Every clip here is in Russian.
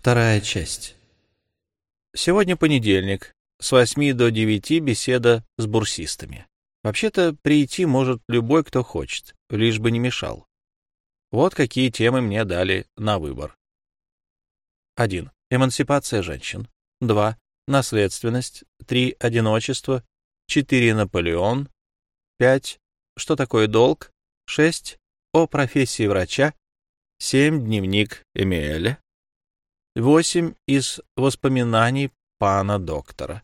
Вторая часть. Сегодня понедельник. С восьми до девяти беседа с бурсистами. Вообще-то прийти может любой, кто хочет, лишь бы не мешал. Вот какие темы мне дали на выбор. 1. Эмансипация женщин. 2. Наследственность. 3. Одиночество. 4. Наполеон. 5. Что такое долг? 6. О профессии врача. 7. Дневник Эмиэля. 8. Из воспоминаний пана доктора.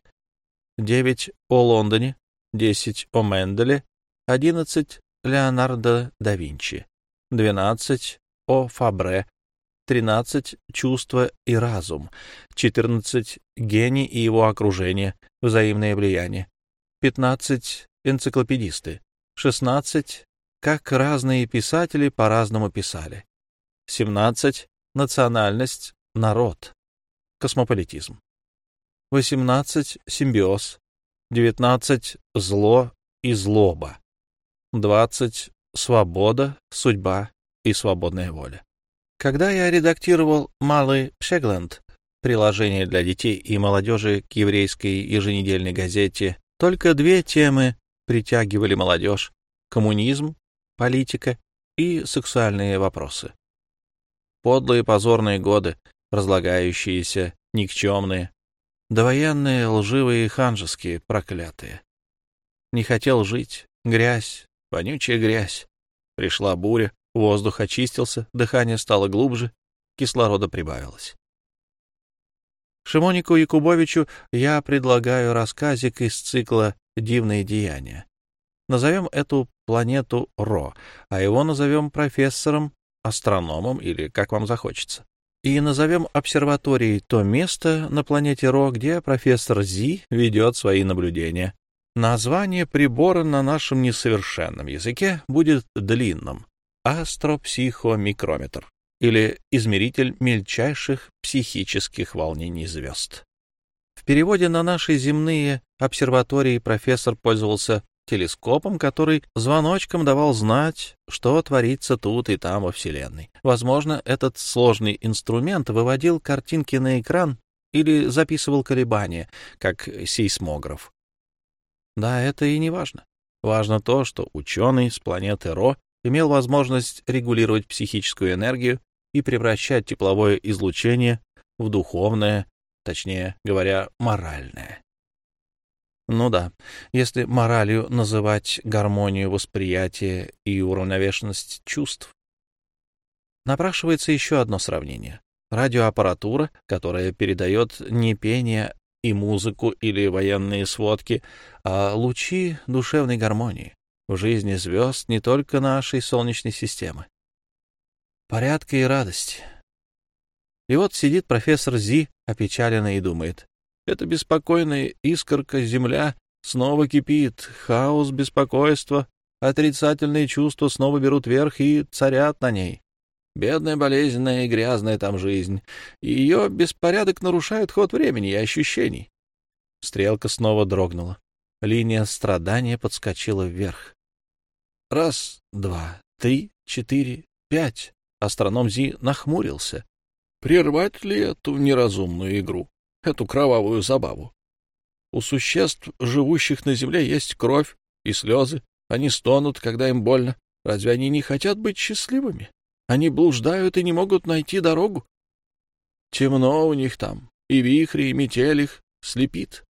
9. О Лондоне. 10. О Менделе. 11. Леонардо да Винчи. 12. О Фабре. 13. Чувство и разум. 14. Гений и его окружение. Взаимное влияние. 15. Энциклопедисты. 16. Как разные писатели по-разному писали. 17. Национальность, народ. Космополитизм. 18. Симбиоз. 19. Зло и злоба. 20. Свобода, судьба и свободная воля. Когда я редактировал «Малый Пшегленд», приложение для детей и молодежи к еврейской еженедельной газете, только две темы притягивали молодежь — коммунизм, политика и сексуальные вопросы. Подлые позорные годы, разлагающиеся, никчемные, довоенные, лживые и ханжеские, проклятые. Не хотел жить, грязь, вонючая грязь. Пришла буря, воздух очистился, дыхание стало глубже, кислорода прибавилось. Шимонику Якубовичу я предлагаю рассказик из цикла «Дивные деяния». Назовем эту планету Ро, а его назовем профессором, астрономом или как вам захочется и назовем обсерваторией то место на планете Ро, где профессор Зи ведет свои наблюдения. Название прибора на нашем несовершенном языке будет длинным — астропсихомикрометр или измеритель мельчайших психических волнений звезд. В переводе на наши земные обсерватории профессор пользовался телескопом, который звоночком давал знать, что творится тут и там во Вселенной. Возможно, этот сложный инструмент выводил картинки на экран или записывал колебания, как сейсмограф. Да, это и не важно. Важно то, что ученый с планеты Ро имел возможность регулировать психическую энергию и превращать тепловое излучение в духовное, точнее говоря, моральное. Ну да, если моралью называть гармонию восприятия и уравновешенность чувств. Напрашивается еще одно сравнение. Радиоаппаратура, которая передает не пение и музыку или военные сводки, а лучи душевной гармонии в жизни звезд не только нашей Солнечной системы. Порядка и радость. И вот сидит профессор Зи, опечаленный, и думает, эта беспокойная искорка земля снова кипит, хаос, беспокойство, отрицательные чувства снова берут верх и царят на ней. Бедная, болезненная и грязная там жизнь. Ее беспорядок нарушает ход времени и ощущений. Стрелка снова дрогнула. Линия страдания подскочила вверх. Раз, два, три, четыре, пять. Астроном Зи нахмурился. Прервать ли эту неразумную игру? Эту кровавую забаву. У существ, живущих на земле, есть кровь и слезы. Они стонут, когда им больно. Разве они не хотят быть счастливыми? Они блуждают и не могут найти дорогу. Темно у них там, и вихри, и метель их слепит.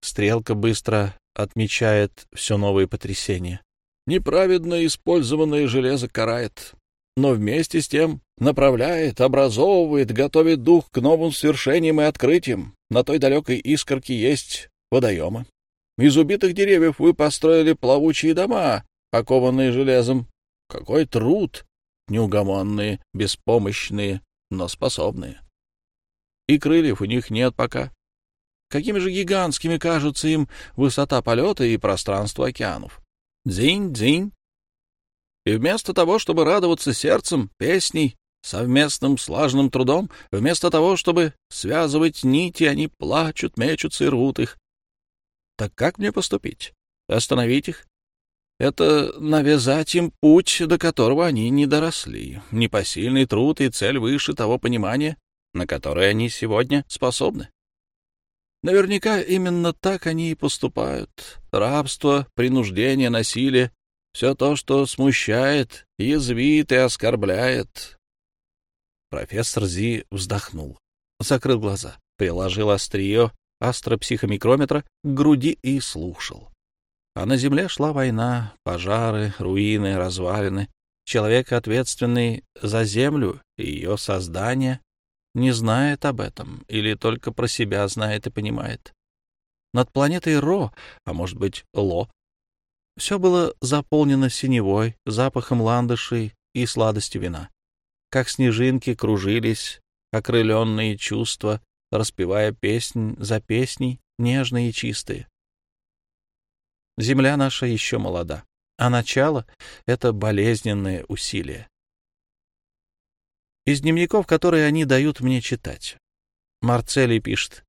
Стрелка быстро отмечает все новые потрясения. Неправедно использованное железо карает но вместе с тем направляет, образовывает, готовит дух к новым свершениям и открытиям. На той далекой искорке есть водоемы. Из убитых деревьев вы построили плавучие дома, окованные железом. Какой труд! Неугомонные, беспомощные, но способные. И крыльев у них нет пока. Какими же гигантскими кажутся им высота полета и пространство океанов? Дзинь-дзинь, и вместо того, чтобы радоваться сердцем, песней, совместным слаженным трудом, вместо того, чтобы связывать нити, они плачут, мечутся и рвут их. Так как мне поступить? Остановить их? Это навязать им путь, до которого они не доросли. Непосильный труд и цель выше того понимания, на которые они сегодня способны. Наверняка именно так они и поступают. Рабство, принуждение, насилие — все то, что смущает, язвит и оскорбляет. Профессор Зи вздохнул, закрыл глаза, приложил острие астропсихомикрометра к груди и слушал. А на земле шла война, пожары, руины, развалины. Человек, ответственный за землю и ее создание, не знает об этом или только про себя знает и понимает. Над планетой Ро, а может быть Ло, все было заполнено синевой, запахом ландышей и сладостью вина. Как снежинки кружились окрыленные чувства, распевая песнь за песней, нежные и чистые. Земля наша еще молода, а начало — это болезненное усилие из дневников, которые они дают мне читать. Марцелий пишет.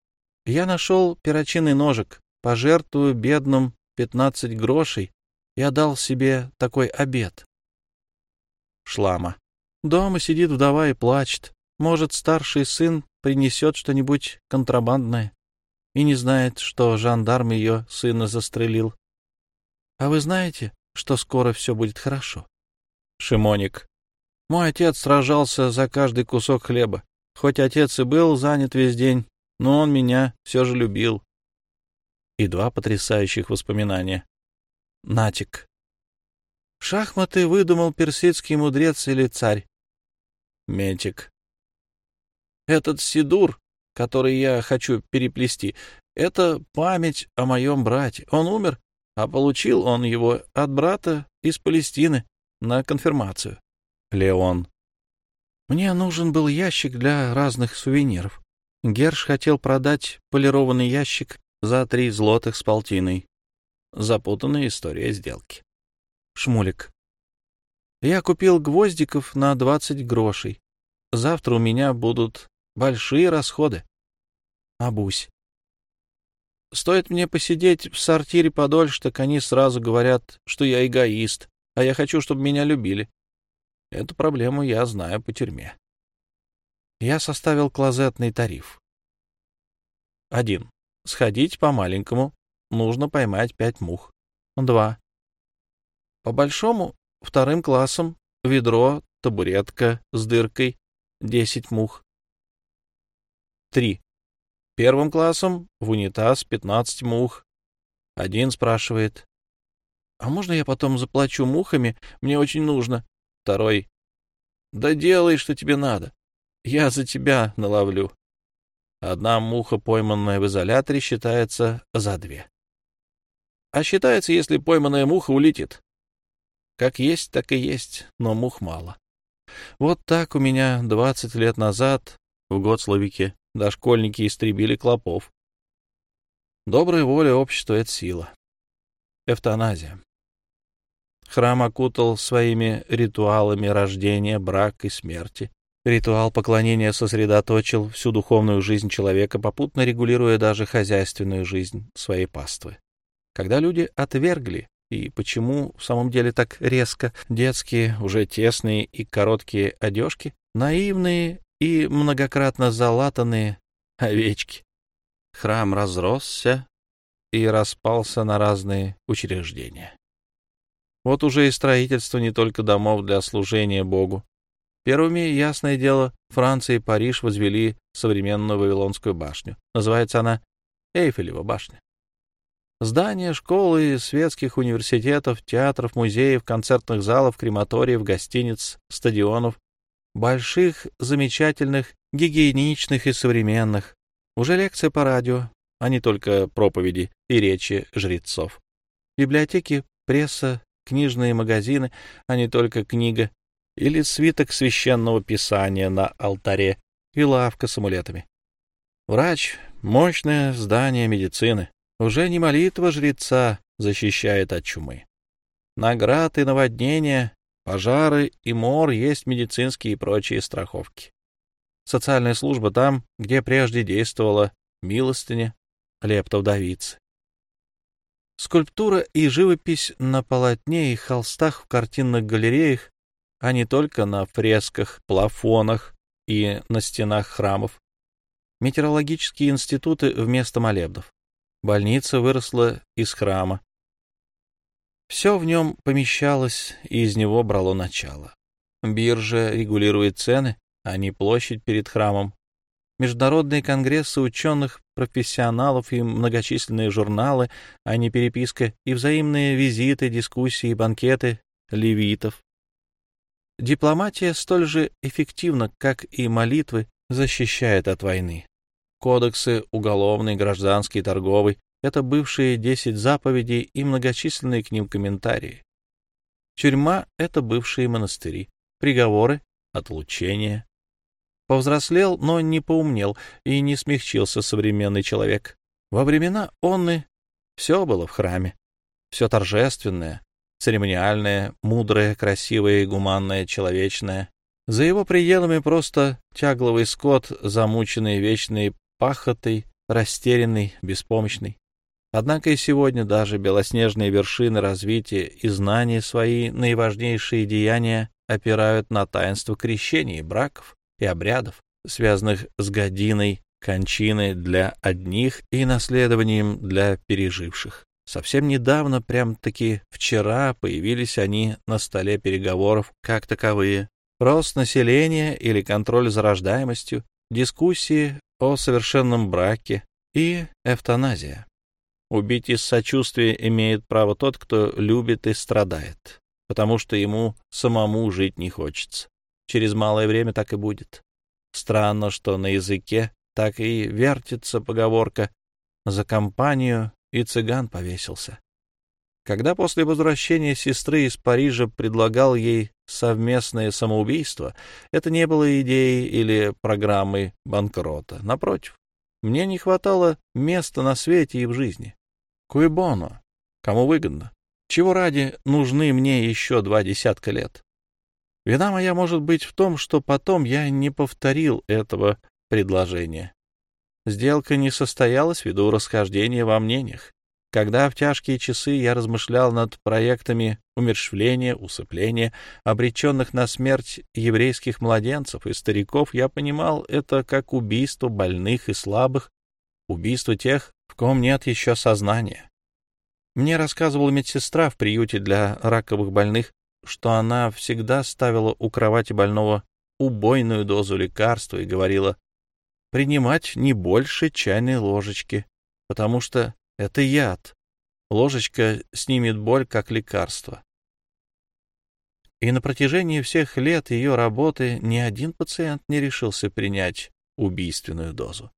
«Я нашел перочинный ножик, пожертвую бедным пятнадцать грошей. Я дал себе такой обед». Шлама. Дома сидит вдова и плачет. Может, старший сын принесет что-нибудь контрабандное и не знает, что жандарм ее сына застрелил. А вы знаете, что скоро все будет хорошо? Шимоник. Мой отец сражался за каждый кусок хлеба. Хоть отец и был занят весь день, но он меня все же любил. И два потрясающих воспоминания. Натик. Шахматы выдумал персидский мудрец или царь. Метик. Этот сидур, который я хочу переплести, это память о моем брате. Он умер, а получил он его от брата из Палестины на конфирмацию. Леон. Мне нужен был ящик для разных сувениров. Герш хотел продать полированный ящик за три злотых с полтиной. Запутанная история сделки. Шмулик. Я купил гвоздиков на двадцать грошей. Завтра у меня будут большие расходы. Абусь. Стоит мне посидеть в сортире подольше, так они сразу говорят, что я эгоист, а я хочу, чтобы меня любили. Эту проблему я знаю по тюрьме. Я составил клозетный тариф. Один. Сходить по маленькому. Нужно поймать пять мух. Два. По большому, вторым классом, ведро, табуретка с дыркой, десять мух. Три. Первым классом в унитаз пятнадцать мух. Один спрашивает. — А можно я потом заплачу мухами? Мне очень нужно. Второй. Да делай, что тебе надо. Я за тебя наловлю. Одна муха, пойманная в изоляторе, считается за две. А считается, если пойманная муха улетит. Как есть, так и есть, но мух мало. Вот так у меня двадцать лет назад, в год Гоцлавике, дошкольники истребили клопов. Добрая воля общества — это сила. Эвтаназия. Храм окутал своими ритуалами рождения, брак и смерти. Ритуал поклонения сосредоточил всю духовную жизнь человека, попутно регулируя даже хозяйственную жизнь своей паствы. Когда люди отвергли, и почему в самом деле так резко, детские, уже тесные и короткие одежки, наивные и многократно залатанные овечки. Храм разросся и распался на разные учреждения. Вот уже и строительство не только домов для служения Богу. Первыми, ясное дело, Франция и Париж возвели современную Вавилонскую башню. Называется она Эйфелева башня. Здания, школы, светских университетов, театров, музеев, концертных залов, крематориев, гостиниц, стадионов, больших, замечательных, гигиеничных и современных. Уже лекция по радио, а не только проповеди и речи жрецов. Библиотеки, пресса, книжные магазины, а не только книга, или свиток священного писания на алтаре и лавка с амулетами. Врач — мощное здание медицины. Уже не молитва жреца защищает от чумы. Наград и наводнения, пожары и мор есть медицинские и прочие страховки. Социальная служба там, где прежде действовала милостыня, лепта вдовицы. Скульптура и живопись на полотне и холстах в картинных галереях, а не только на фресках, плафонах и на стенах храмов, метеорологические институты вместо молебнов. Больница выросла из храма. Все в нем помещалось, и из него брало начало. Биржа регулирует цены, а не площадь перед храмом. Международные конгрессы ученых, профессионалов и многочисленные журналы, а не переписка, и взаимные визиты, дискуссии, банкеты левитов. Дипломатия столь же эффективна, как и молитвы, защищает от войны. Кодексы уголовный, гражданский, торговый — это бывшие десять заповедей и многочисленные к ним комментарии. Тюрьма — это бывшие монастыри, приговоры, отлучения. Повзрослел, но не поумнел и не смягчился современный человек. Во времена Онны все было в храме, все торжественное, церемониальное, мудрое, красивое, гуманное, человечное. За его пределами просто тягловый скот, замученный вечной пахотой, растерянный, беспомощный. Однако и сегодня даже белоснежные вершины развития и знания свои наиважнейшие деяния опирают на таинство крещений, браков и обрядов, связанных с годиной кончины для одних и наследованием для переживших. Совсем недавно, прям-таки вчера, появились они на столе переговоров как таковые. Рост населения или контроль за рождаемостью, дискуссии о совершенном браке и эвтаназия. Убить из сочувствия имеет право тот, кто любит и страдает, потому что ему самому жить не хочется. Через малое время так и будет. Странно, что на языке так и вертится поговорка «за компанию и цыган повесился». Когда после возвращения сестры из Парижа предлагал ей совместное самоубийство, это не было идеей или программой банкрота. Напротив, мне не хватало места на свете и в жизни. Куэбоно. Кому выгодно? Чего ради нужны мне еще два десятка лет? Вина моя может быть в том, что потом я не повторил этого предложения. Сделка не состоялась ввиду расхождения во мнениях. Когда в тяжкие часы я размышлял над проектами умершвления, усыпления, обреченных на смерть еврейских младенцев и стариков, я понимал это как убийство больных и слабых, убийство тех, в ком нет еще сознания. Мне рассказывала медсестра в приюте для раковых больных, что она всегда ставила у кровати больного убойную дозу лекарства и говорила принимать не больше чайной ложечки, потому что это яд. Ложечка снимет боль, как лекарство. И на протяжении всех лет ее работы ни один пациент не решился принять убийственную дозу.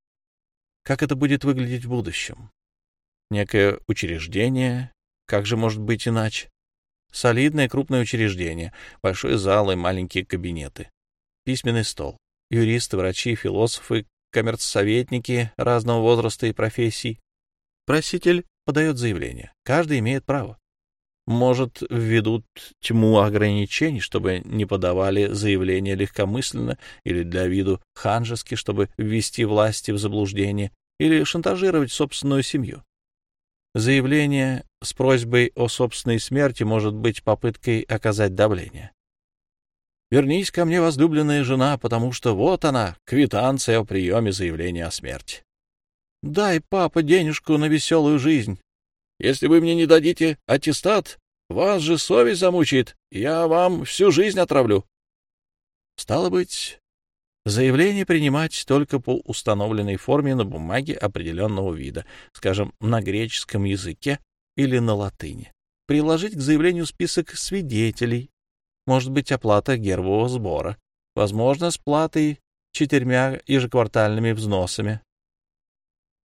Как это будет выглядеть в будущем? Некое учреждение, как же может быть иначе? Солидное крупное учреждение, большой зал и маленькие кабинеты, письменный стол, юристы, врачи, философы, коммерцсоветники разного возраста и профессий, Проситель подает заявление. Каждый имеет право. Может, введут тьму ограничений, чтобы не подавали заявления легкомысленно или для виду ханжески, чтобы ввести власти в заблуждение или шантажировать собственную семью. Заявление с просьбой о собственной смерти может быть попыткой оказать давление. «Вернись ко мне, возлюбленная жена, потому что вот она, квитанция о приеме заявления о смерти». Дай, папа, денежку на веселую жизнь. Если вы мне не дадите аттестат, вас же совесть замучает, я вам всю жизнь отравлю. Стало быть, заявление принимать только по установленной форме на бумаге определенного вида, скажем, на греческом языке или на латыни. Приложить к заявлению список свидетелей, может быть, оплата гербового сбора, возможно, с платой четырьмя ежеквартальными взносами,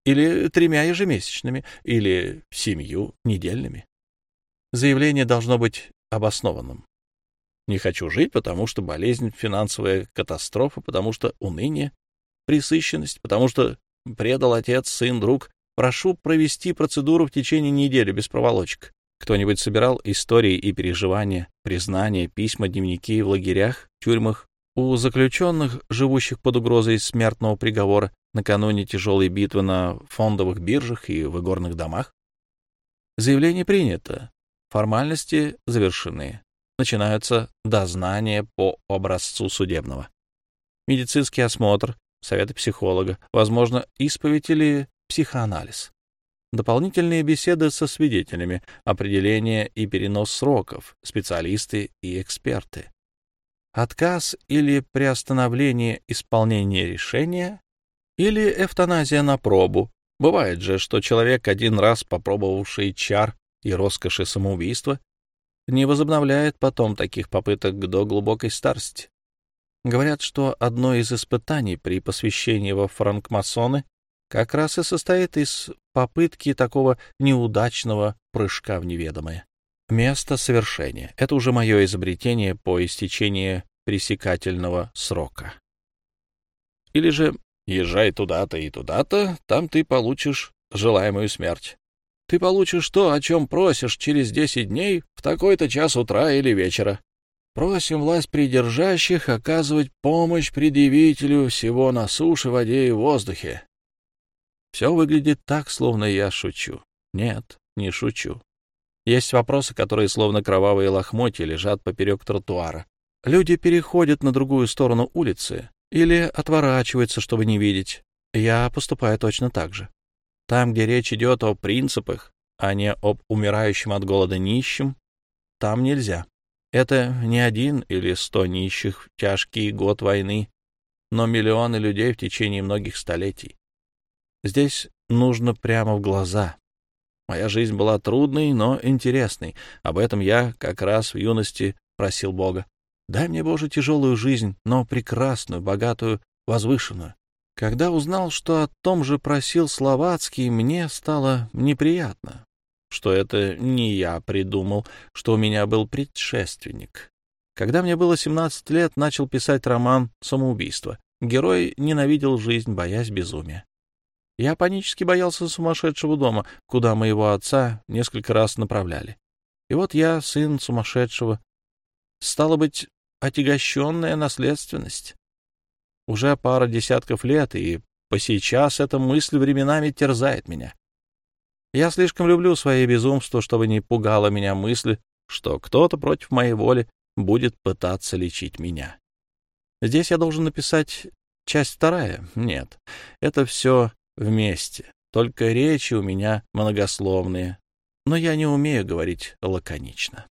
или тремя ежемесячными, или семью недельными. Заявление должно быть обоснованным. Не хочу жить, потому что болезнь, финансовая катастрофа, потому что уныние, присыщенность, потому что предал отец, сын, друг. Прошу провести процедуру в течение недели без проволочек. Кто-нибудь собирал истории и переживания, признания, письма, дневники в лагерях, тюрьмах, у заключенных, живущих под угрозой смертного приговора, накануне тяжелой битвы на фондовых биржах и в игорных домах. Заявление принято, формальности завершены, начинаются дознания по образцу судебного. медицинский осмотр, советы психолога, возможно, исповедь или психоанализ. Дополнительные беседы со свидетелями, определение и перенос сроков, специалисты и эксперты. Отказ или приостановление исполнения решения или эвтаназия на пробу. Бывает же, что человек, один раз попробовавший чар и роскоши самоубийства, не возобновляет потом таких попыток до глубокой старости. Говорят, что одно из испытаний при посвящении во франкмасоны как раз и состоит из попытки такого неудачного прыжка в неведомое. Место совершения — это уже мое изобретение по истечении пресекательного срока. Или же езжай туда-то и туда-то, там ты получишь желаемую смерть. Ты получишь то, о чем просишь через десять дней в такой-то час утра или вечера. Просим власть придержащих оказывать помощь предъявителю всего на суше, воде и воздухе. Все выглядит так, словно я шучу. Нет, не шучу. Есть вопросы, которые словно кровавые лохмотья лежат поперек тротуара. Люди переходят на другую сторону улицы или отворачиваются, чтобы не видеть. Я поступаю точно так же. Там, где речь идет о принципах, а не об умирающем от голода нищем, там нельзя. Это не один или сто нищих в тяжкий год войны, но миллионы людей в течение многих столетий. Здесь нужно прямо в глаза. Моя жизнь была трудной, но интересной. Об этом я как раз в юности просил Бога. Дай мне, Боже, тяжелую жизнь, но прекрасную, богатую, возвышенную. Когда узнал, что о том же просил Словацкий, мне стало неприятно, что это не я придумал, что у меня был предшественник. Когда мне было 17 лет, начал писать роман «Самоубийство». Герой ненавидел жизнь, боясь безумия. Я панически боялся сумасшедшего дома, куда моего отца несколько раз направляли. И вот я, сын сумасшедшего, стало быть, отягощенная наследственность. Уже пара десятков лет, и по сейчас эта мысль временами терзает меня. Я слишком люблю свое безумство, чтобы не пугала меня мысль, что кто-то против моей воли будет пытаться лечить меня. Здесь я должен написать часть вторая. Нет, это все вместе. Только речи у меня многословные, но я не умею говорить лаконично.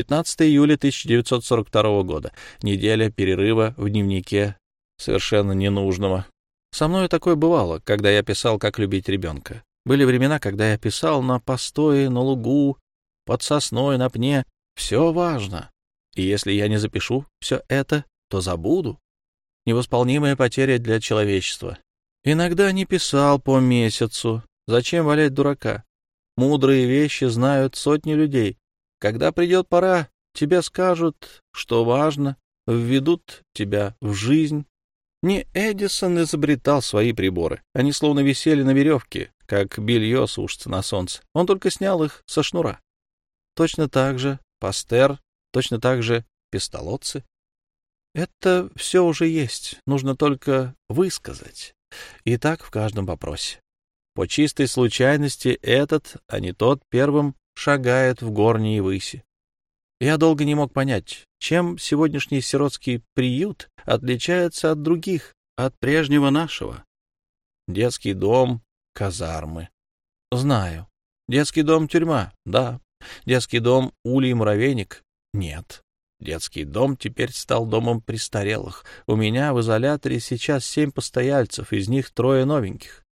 15 июля 1942 года. Неделя перерыва в дневнике совершенно ненужного. Со мной такое бывало, когда я писал «Как любить ребенка». Были времена, когда я писал на постое, на лугу, под сосной, на пне. Все важно. И если я не запишу все это, то забуду. Невосполнимая потеря для человечества. Иногда не писал по месяцу. Зачем валять дурака? Мудрые вещи знают сотни людей. Когда придет пора, тебе скажут, что важно, введут тебя в жизнь. Не Эдисон изобретал свои приборы. Они словно висели на веревке, как белье сушится на солнце. Он только снял их со шнура. Точно так же Пастер, точно так же пистолотцы. Это все уже есть, нужно только высказать. И так в каждом вопросе. По чистой случайности этот, а не тот, первым шагает в горние выси. Я долго не мог понять, чем сегодняшний сиротский приют отличается от других, от прежнего нашего. Детский дом, казармы. Знаю. Детский дом — тюрьма, да. Детский дом — улей муравейник? Нет. Детский дом теперь стал домом престарелых. У меня в изоляторе сейчас семь постояльцев, из них трое новеньких.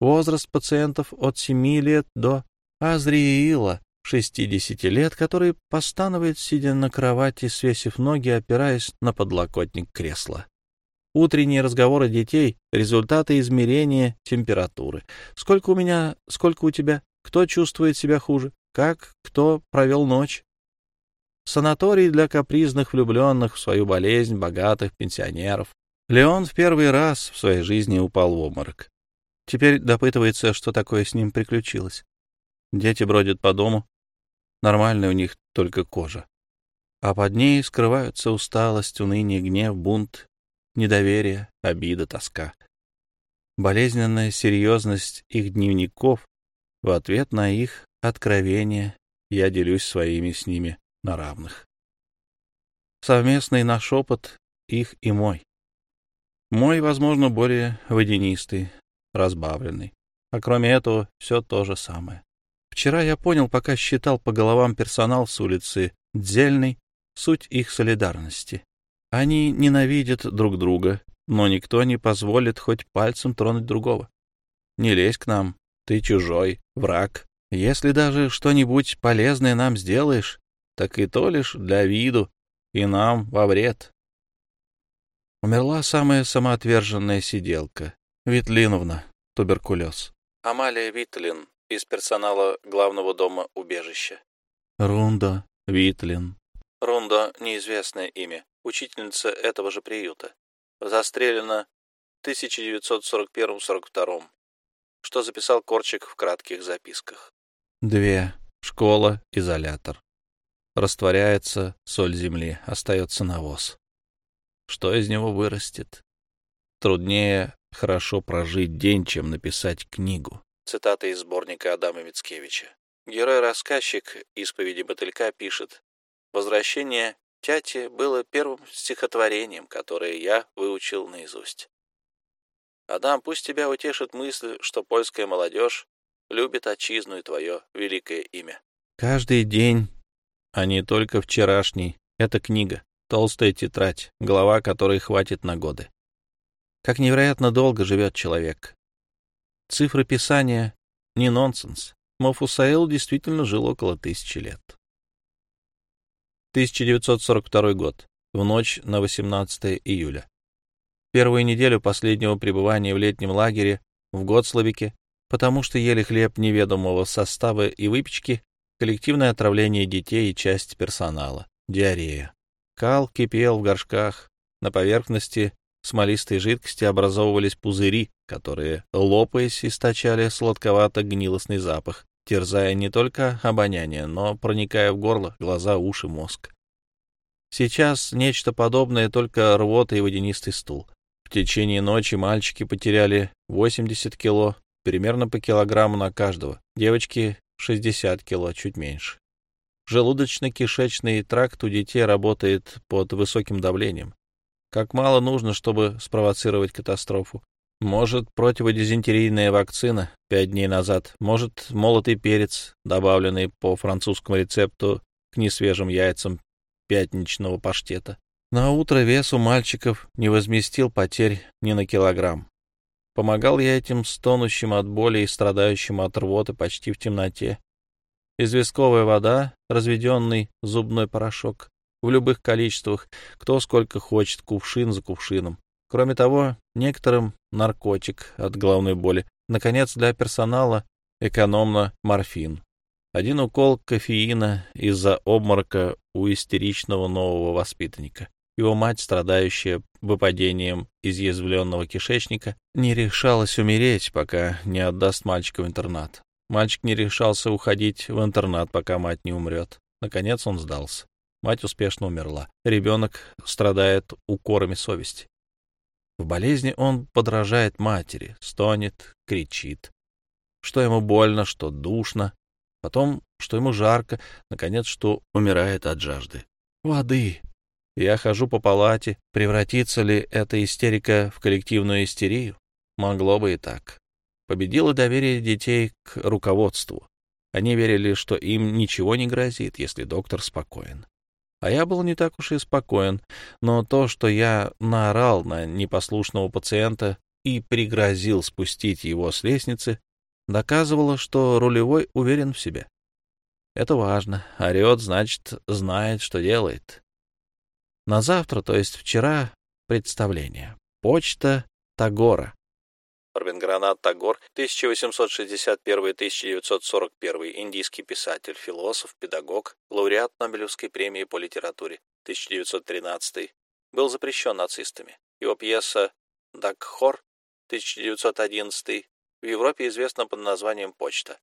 Возраст пациентов от семи лет до Азриила, шестидесяти лет, который постанывает, сидя на кровати, свесив ноги, опираясь на подлокотник кресла. Утренние разговоры детей — результаты измерения температуры. Сколько у меня, сколько у тебя? Кто чувствует себя хуже? Как? Кто провел ночь? санаторий для капризных влюбленных в свою болезнь богатых пенсионеров. Леон в первый раз в своей жизни упал в обморок. Теперь допытывается, что такое с ним приключилось. Дети бродят по дому. Нормальная у них только кожа. А под ней скрываются усталость, уныние, гнев, бунт, недоверие, обида, тоска. Болезненная серьезность их дневников в ответ на их откровения я делюсь своими с ними на равных. Совместный наш опыт их и мой. Мой, возможно, более водянистый, разбавленный. А кроме этого, все то же самое. Вчера я понял, пока считал по головам персонал с улицы Дзельной, суть их солидарности. Они ненавидят друг друга, но никто не позволит хоть пальцем тронуть другого. Не лезь к нам, ты чужой, враг. Если даже что-нибудь полезное нам сделаешь, так и то лишь для виду, и нам во вред. Умерла самая самоотверженная сиделка, Витлиновна, туберкулез. Амалия Витлин, из персонала главного дома убежища. Рунда Витлин. Рунда — неизвестное имя, учительница этого же приюта. Застрелена в 1941-42, что записал Корчик в кратких записках. Две. Школа, изолятор. Растворяется соль земли, остается навоз. Что из него вырастет? Труднее хорошо прожить день, чем написать книгу. Цитата из сборника Адама Мицкевича. Герой-рассказчик исповеди Мотылька пишет «Возвращение Тяти было первым стихотворением, которое я выучил наизусть. Адам, пусть тебя утешит мысль, что польская молодежь любит отчизну и твое великое имя. Каждый день, а не только вчерашний, это книга. Толстая тетрадь, голова которой хватит на годы. Как невероятно долго живет человек. Цифры писания — не нонсенс. Мофусаил действительно жил около тысячи лет. 1942 год. В ночь на 18 июля. Первую неделю последнего пребывания в летнем лагере в Готславике, потому что ели хлеб неведомого состава и выпечки, коллективное отравление детей и часть персонала, диарея. Кал кипел в горшках. На поверхности смолистой жидкости образовывались пузыри, которые, лопаясь, источали сладковато-гнилостный запах, терзая не только обоняние, но проникая в горло, глаза, уши, мозг. Сейчас нечто подобное, только рвота и водянистый стул. В течение ночи мальчики потеряли 80 кило, примерно по килограмму на каждого, девочки — 60 кило, чуть меньше. Желудочно-кишечный тракт у детей работает под высоким давлением. Как мало нужно, чтобы спровоцировать катастрофу. Может, противодизентерийная вакцина пять дней назад, может, молотый перец, добавленный по французскому рецепту к несвежим яйцам пятничного паштета. На утро вес у мальчиков не возместил потерь ни на килограмм. Помогал я этим стонущим от боли и страдающим от рвоты почти в темноте, известковая вода, разведенный зубной порошок в любых количествах, кто сколько хочет, кувшин за кувшином. Кроме того, некоторым наркотик от головной боли. Наконец, для персонала экономно морфин. Один укол кофеина из-за обморока у истеричного нового воспитанника. Его мать, страдающая выпадением изъязвленного кишечника, не решалась умереть, пока не отдаст мальчика в интернат. Мальчик не решался уходить в интернат, пока мать не умрет. Наконец он сдался. Мать успешно умерла. Ребенок страдает укорами совести. В болезни он подражает матери, стонет, кричит. Что ему больно, что душно, потом, что ему жарко, наконец, что умирает от жажды. Воды. Я хожу по палате. Превратится ли эта истерика в коллективную истерию? Могло бы и так победило доверие детей к руководству. Они верили, что им ничего не грозит, если доктор спокоен. А я был не так уж и спокоен, но то, что я наорал на непослушного пациента и пригрозил спустить его с лестницы, доказывало, что рулевой уверен в себе. Это важно. Орет, значит, знает, что делает. На завтра, то есть вчера, представление. Почта Тагора. Рабиндранат Тагор, 1861-1941, индийский писатель, философ, педагог, лауреат Нобелевской премии по литературе, 1913, был запрещен нацистами. Его пьеса «Дакхор», 1911, в Европе известна под названием «Почта».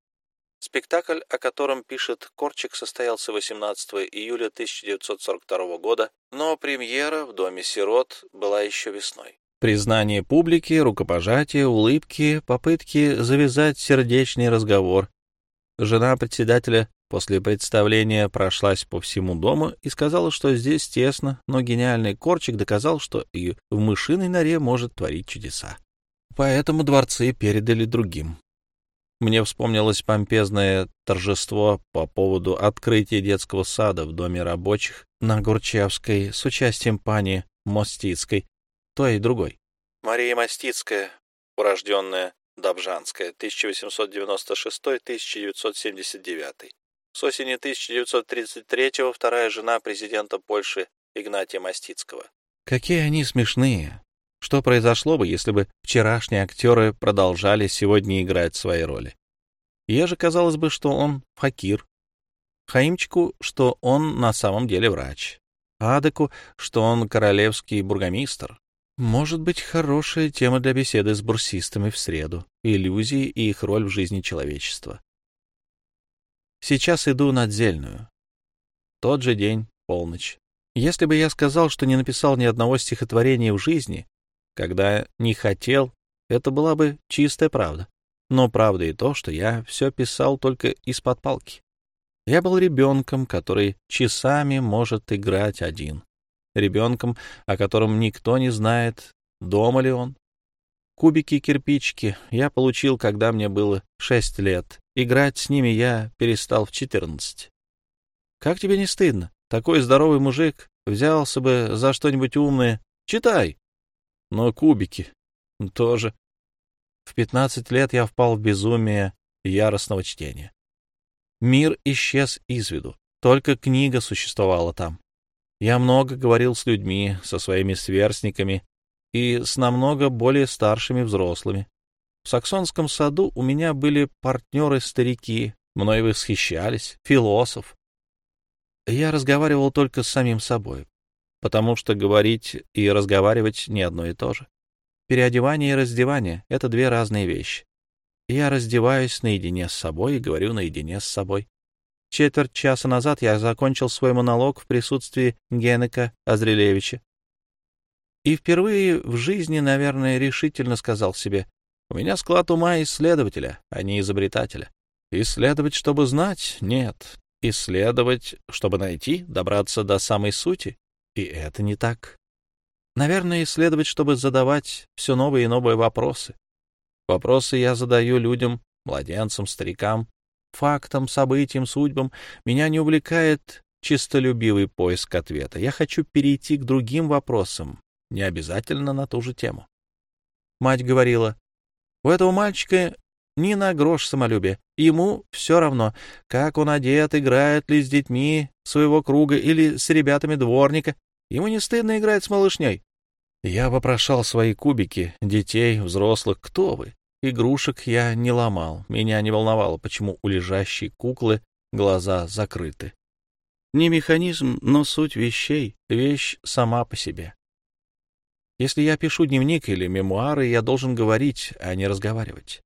Спектакль, о котором пишет Корчик, состоялся 18 июля 1942 года, но премьера в Доме сирот была еще весной. Признание публики, рукопожатие, улыбки, попытки завязать сердечный разговор. Жена председателя После представления прошлась по всему дому и сказала, что здесь тесно, но гениальный Корчик доказал, что и в мышиной норе может творить чудеса. Поэтому дворцы передали другим. Мне вспомнилось помпезное торжество по поводу открытия детского сада в Доме рабочих на Гурчевской с участием пани Мостицкой, той и другой. Мария Мостицкая, урожденная Добжанская, 1896-1979. С осени 1933-го вторая жена президента Польши Игнатия Мастицкого. Какие они смешные. Что произошло бы, если бы вчерашние актеры продолжали сегодня играть свои роли? Еже казалось бы, что он факир. Хаимчику, что он на самом деле врач. Адеку, что он королевский бургомистр. Может быть, хорошая тема для беседы с бурсистами в среду. Иллюзии и их роль в жизни человечества. Сейчас иду на отдельную. Тот же день, полночь. Если бы я сказал, что не написал ни одного стихотворения в жизни, когда не хотел, это была бы чистая правда. Но правда и то, что я все писал только из-под палки. Я был ребенком, который часами может играть один. Ребенком, о котором никто не знает, дома ли он. Кубики-кирпичики я получил, когда мне было шесть лет, Играть с ними я перестал в четырнадцать. Как тебе не стыдно? Такой здоровый мужик взялся бы за что-нибудь умное. Читай. Но кубики тоже. В пятнадцать лет я впал в безумие яростного чтения. Мир исчез из виду. Только книга существовала там. Я много говорил с людьми, со своими сверстниками и с намного более старшими взрослыми. В саксонском саду у меня были партнеры-старики, мной восхищались, философ. Я разговаривал только с самим собой, потому что говорить и разговаривать не одно и то же. Переодевание и раздевание — это две разные вещи. Я раздеваюсь наедине с собой и говорю наедине с собой. Четверть часа назад я закончил свой монолог в присутствии Генека Азрелевича. И впервые в жизни, наверное, решительно сказал себе, у меня склад ума исследователя, а не изобретателя. Исследовать, чтобы знать? Нет. Исследовать, чтобы найти, добраться до самой сути? И это не так. Наверное, исследовать, чтобы задавать все новые и новые вопросы. Вопросы я задаю людям, младенцам, старикам, фактам, событиям, судьбам. Меня не увлекает чистолюбивый поиск ответа. Я хочу перейти к другим вопросам, не обязательно на ту же тему. Мать говорила, у этого мальчика ни на грош самолюбия. Ему все равно, как он одет, играет ли с детьми своего круга или с ребятами дворника. Ему не стыдно играть с малышней. Я вопрошал свои кубики, детей, взрослых, кто вы? Игрушек я не ломал, меня не волновало, почему у лежащей куклы глаза закрыты. Не механизм, но суть вещей, вещь сама по себе. Если я пишу дневник или мемуары, я должен говорить, а не разговаривать.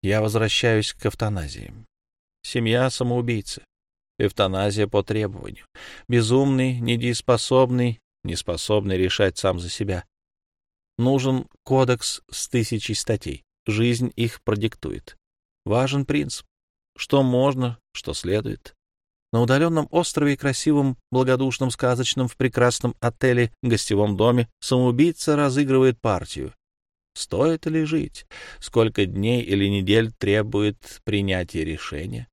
Я возвращаюсь к эвтаназии. Семья самоубийцы. Эвтаназия по требованию. Безумный, недееспособный, неспособный решать сам за себя. Нужен кодекс с тысячей статей. Жизнь их продиктует. Важен принцип. Что можно, что следует. На удаленном острове и красивом, благодушном, сказочном, в прекрасном отеле, гостевом доме самоубийца разыгрывает партию. Стоит ли жить? Сколько дней или недель требует принятия решения?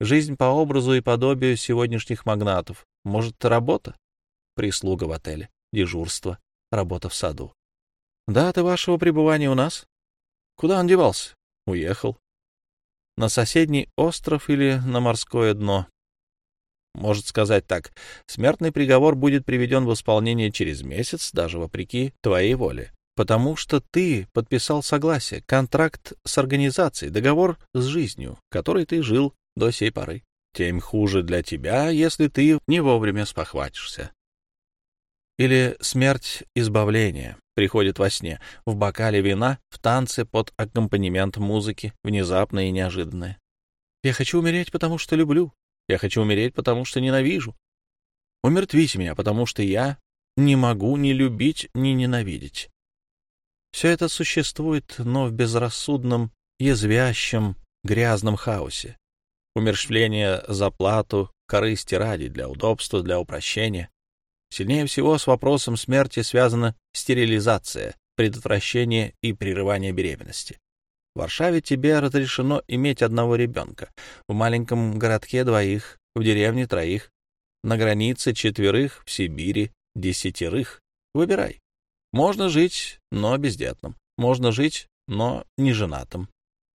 Жизнь по образу и подобию сегодняшних магнатов. Может, работа? Прислуга в отеле, дежурство, работа в саду. Дата вашего пребывания у нас? Куда он девался? Уехал. На соседний остров или на морское дно? может сказать так, смертный приговор будет приведен в исполнение через месяц, даже вопреки твоей воле. Потому что ты подписал согласие, контракт с организацией, договор с жизнью, которой ты жил до сей поры. Тем хуже для тебя, если ты не вовремя спохватишься. Или смерть избавления приходит во сне, в бокале вина, в танце под аккомпанемент музыки, внезапно и неожиданное. Я хочу умереть, потому что люблю, я хочу умереть, потому что ненавижу. Умертвите меня, потому что я не могу ни любить, ни ненавидеть. Все это существует, но в безрассудном, язвящем, грязном хаосе. умерщвление за плату, корысти ради, для удобства, для упрощения. Сильнее всего с вопросом смерти связана стерилизация, предотвращение и прерывание беременности. В Варшаве тебе разрешено иметь одного ребенка, в маленьком городке двоих, в деревне троих, на границе четверых, в Сибири десятерых. Выбирай. Можно жить, но бездетным. Можно жить, но не женатым.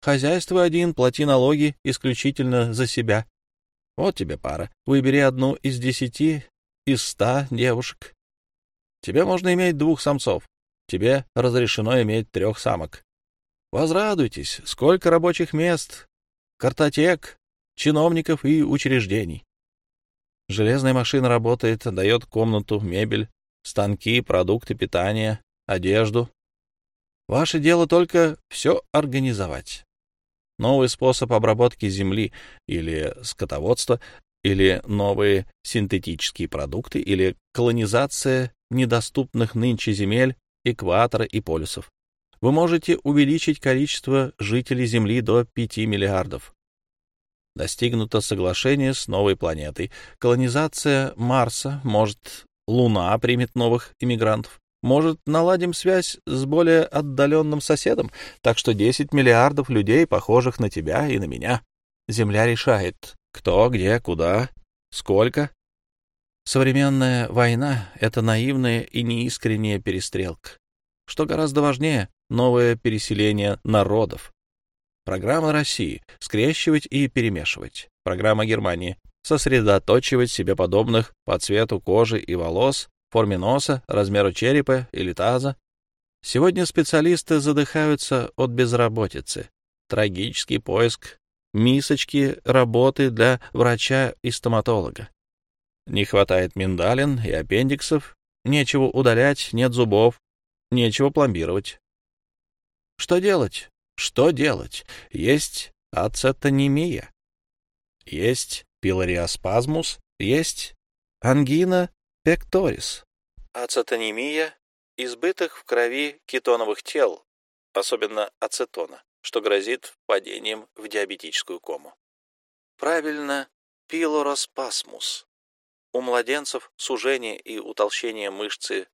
Хозяйство один, плати налоги исключительно за себя. Вот тебе пара. Выбери одну из десяти, из ста девушек. Тебе можно иметь двух самцов. Тебе разрешено иметь трех самок. Возрадуйтесь, сколько рабочих мест, картотек, чиновников и учреждений. Железная машина работает, дает комнату, мебель, станки, продукты питания, одежду. Ваше дело только все организовать. Новый способ обработки земли или скотоводства, или новые синтетические продукты, или колонизация недоступных нынче земель, экватора и полюсов. Вы можете увеличить количество жителей Земли до 5 миллиардов. Достигнуто соглашение с новой планетой. Колонизация Марса, может, Луна примет новых иммигрантов. Может, наладим связь с более отдаленным соседом, так что 10 миллиардов людей, похожих на тебя и на меня. Земля решает, кто, где, куда, сколько. Современная война — это наивная и неискренняя перестрелка. Что гораздо важнее — новое переселение народов. Программа России — скрещивать и перемешивать. Программа Германии — сосредоточивать себе подобных по цвету кожи и волос, форме носа, размеру черепа или таза. Сегодня специалисты задыхаются от безработицы. Трагический поиск мисочки работы для врача и стоматолога. Не хватает миндалин и аппендиксов, нечего удалять, нет зубов, нечего пломбировать. Что делать? Что делать? Есть ацетонемия, есть пилориоспазмус, есть ангина пекторис. Ацетонемия — избыток в крови кетоновых тел, особенно ацетона, что грозит падением в диабетическую кому. Правильно, пилороспасмус. У младенцев сужение и утолщение мышцы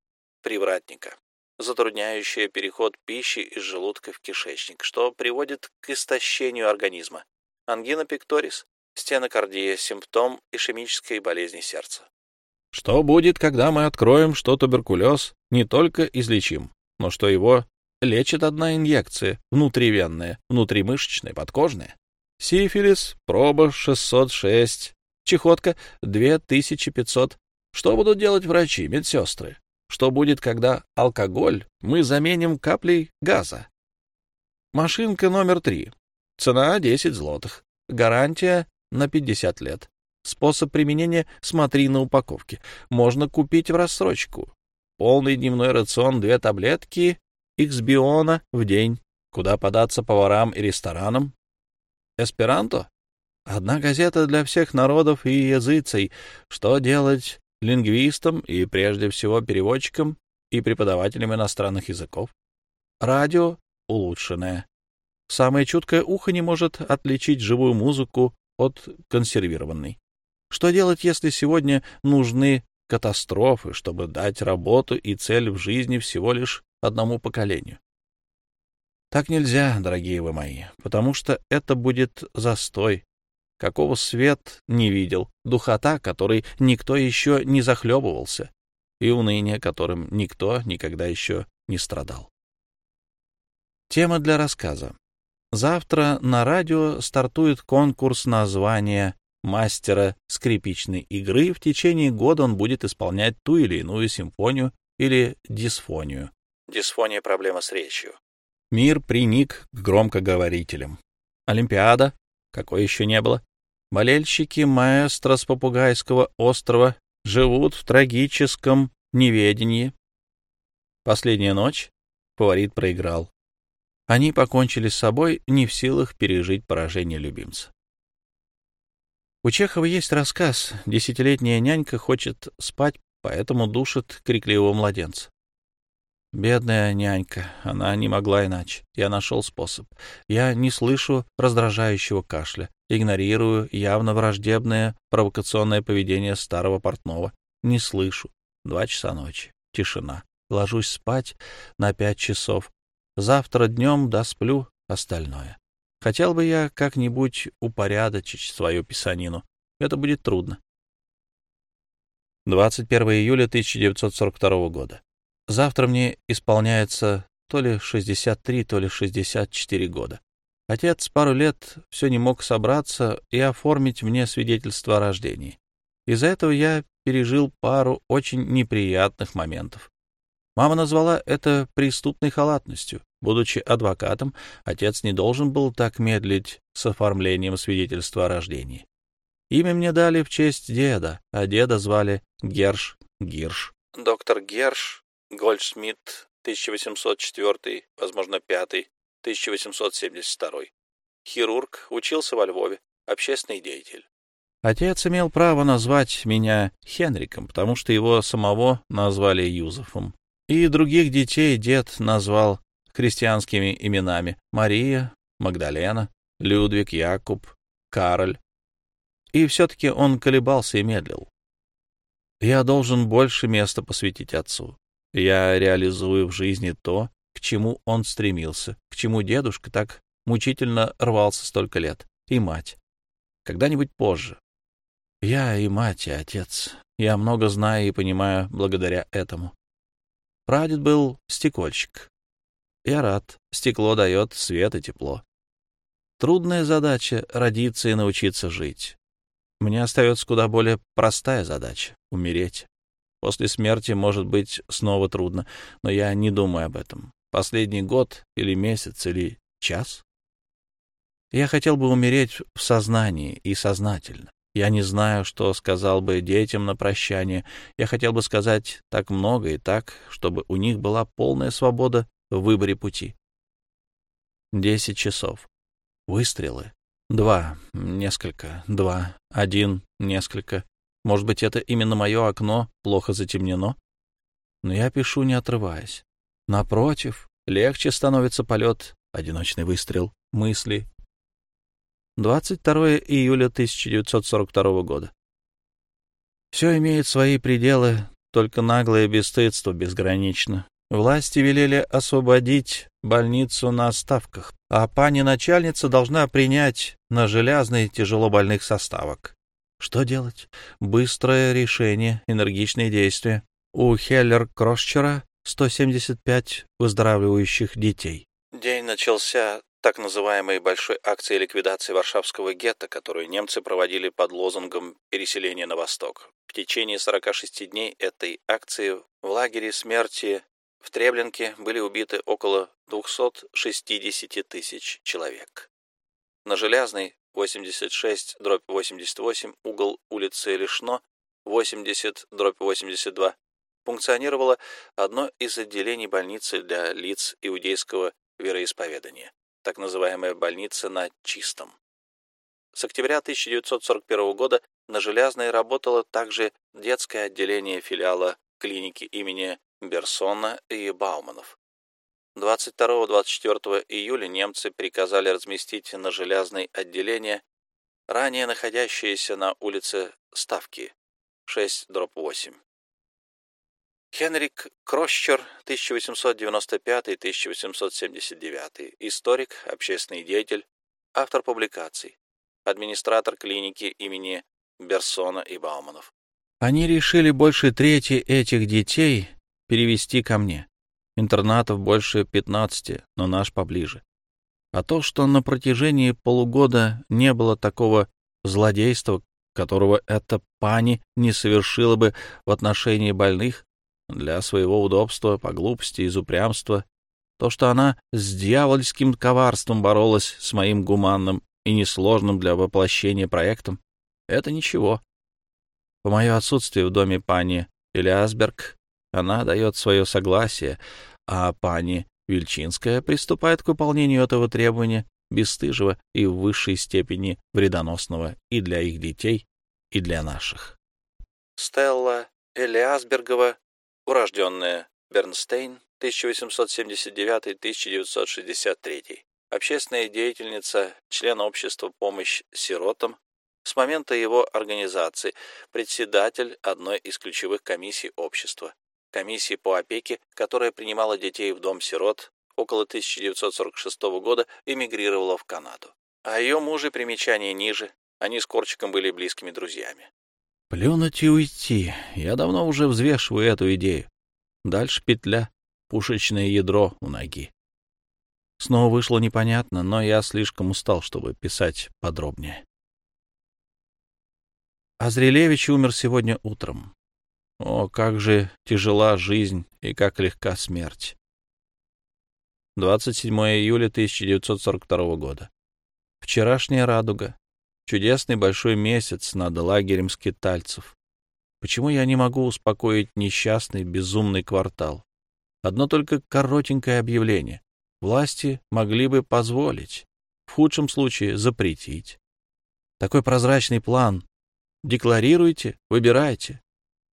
привратника затрудняющее переход пищи из желудка в кишечник, что приводит к истощению организма. Ангина пекторис, стенокардия, симптом ишемической болезни сердца. Что будет, когда мы откроем, что туберкулез не только излечим, но что его лечит одна инъекция, внутривенная, внутримышечная, подкожная? Сифилис, проба 606, чехотка 2500. Что будут делать врачи, медсестры? Что будет, когда алкоголь мы заменим каплей газа? Машинка номер три. Цена 10 злотых. Гарантия на 50 лет. Способ применения смотри на упаковке. Можно купить в рассрочку. Полный дневной рацион, две таблетки Xbiona в день. Куда податься поварам и ресторанам? Эсперанто? Одна газета для всех народов и языцей. Что делать лингвистом и прежде всего переводчиком и преподавателем иностранных языков. Радио улучшенное. Самое чуткое ухо не может отличить живую музыку от консервированной. Что делать, если сегодня нужны катастрофы, чтобы дать работу и цель в жизни всего лишь одному поколению? Так нельзя, дорогие вы мои, потому что это будет застой, какого свет не видел, духота, которой никто еще не захлебывался, и уныние, которым никто никогда еще не страдал. Тема для рассказа. Завтра на радио стартует конкурс названия мастера скрипичной игры. В течение года он будет исполнять ту или иную симфонию или дисфонию. Дисфония — проблема с речью. Мир приник к громкоговорителям. Олимпиада, какой еще не было, Болельщики маэстро с Попугайского острова живут в трагическом неведении. Последняя ночь фаворит проиграл. Они покончили с собой, не в силах пережить поражение любимца. У Чехова есть рассказ «Десятилетняя нянька хочет спать, поэтому душит крикливого младенца». Бедная нянька, она не могла иначе. Я нашел способ. Я не слышу раздражающего кашля, игнорирую явно враждебное провокационное поведение старого портного. Не слышу. Два часа ночи. Тишина. Ложусь спать на пять часов. Завтра днем досплю остальное. Хотел бы я как-нибудь упорядочить свою писанину. Это будет трудно. 21 июля 1942 года. Завтра мне исполняется то ли 63, то ли 64 года. Отец пару лет все не мог собраться и оформить мне свидетельство о рождении. Из-за этого я пережил пару очень неприятных моментов. Мама назвала это преступной халатностью. Будучи адвокатом, отец не должен был так медлить с оформлением свидетельства о рождении. Имя мне дали в честь деда, а деда звали Герш Гирш. Доктор Герш Гольдшмидт, 1804, возможно, 5, 1872. Хирург, учился во Львове, общественный деятель. Отец имел право назвать меня Хенриком, потому что его самого назвали Юзефом. И других детей дед назвал христианскими именами Мария, Магдалена, Людвиг, Якуб, Кароль. И все-таки он колебался и медлил. Я должен больше места посвятить отцу. Я реализую в жизни то, к чему он стремился, к чему дедушка так мучительно рвался столько лет, и мать. Когда-нибудь позже. Я и мать, и отец. Я много знаю и понимаю благодаря этому. Прадед был стекольщик. Я рад. Стекло дает свет и тепло. Трудная задача — родиться и научиться жить. Мне остается куда более простая задача — умереть. После смерти может быть снова трудно, но я не думаю об этом. Последний год или месяц или час? Я хотел бы умереть в сознании и сознательно. Я не знаю, что сказал бы детям на прощание. Я хотел бы сказать так много и так, чтобы у них была полная свобода в выборе пути. Десять часов. Выстрелы. Два. Несколько. Два. Один. Несколько. Может быть, это именно мое окно плохо затемнено? Но я пишу, не отрываясь. Напротив, легче становится полет, одиночный выстрел, мысли. 22 июля 1942 года. Все имеет свои пределы, только наглое бесстыдство безгранично. Власти велели освободить больницу на ставках, а пани-начальница должна принять на железный тяжело больных составок. Что делать? Быстрое решение, энергичные действия. У Хеллер-Кросчера 175 выздоравливающих детей. День начался так называемой большой акцией ликвидации Варшавского гетто, которую немцы проводили под лозунгом переселения на восток. В течение 46 дней этой акции в лагере смерти в Треблинке были убиты около 260 тысяч человек. На Железной 86 дробь 88 угол улицы Лишно 80 дробь 82 функционировало одно из отделений больницы для лиц иудейского вероисповедания, так называемая больница на Чистом. С октября 1941 года на Железной работало также детское отделение филиала клиники имени Берсона и Бауманов. 22-24 июля немцы приказали разместить на Железной отделение, ранее находящееся на улице Ставки, 6-8. Хенрик Кросчер, 1895-1879, историк, общественный деятель, автор публикаций, администратор клиники имени Берсона и Бауманов. Они решили больше трети этих детей перевести ко мне. Интернатов больше 15, но наш поближе. А то, что на протяжении полугода не было такого злодейства, которого эта пани не совершила бы в отношении больных, для своего удобства, по глупости, из упрямства, то, что она с дьявольским коварством боролась с моим гуманным и несложным для воплощения проектом, это ничего. По мое отсутствие в доме пани Элиасберг она дает свое согласие, а пани Вильчинская приступает к выполнению этого требования бесстыжего и в высшей степени вредоносного и для их детей, и для наших. Стелла Элиасбергова урожденная Бернстейн, 1879-1963. общественная деятельница, член общества «Помощь сиротам», с момента его организации председатель одной из ключевых комиссий общества, комиссии по опеке, которая принимала детей в дом сирот, около 1946 года эмигрировала в Канаду. А ее мужи примечание ниже, они с Корчиком были близкими друзьями. Плюнуть и уйти. Я давно уже взвешиваю эту идею. Дальше петля, пушечное ядро у ноги. Снова вышло непонятно, но я слишком устал, чтобы писать подробнее. Азрелевич умер сегодня утром. О, как же тяжела жизнь и как легка смерть. 27 июля 1942 года. Вчерашняя радуга. Чудесный большой месяц над лагерем скитальцев. Почему я не могу успокоить несчастный безумный квартал? Одно только коротенькое объявление. Власти могли бы позволить, в худшем случае запретить. Такой прозрачный план, Декларируйте, выбирайте.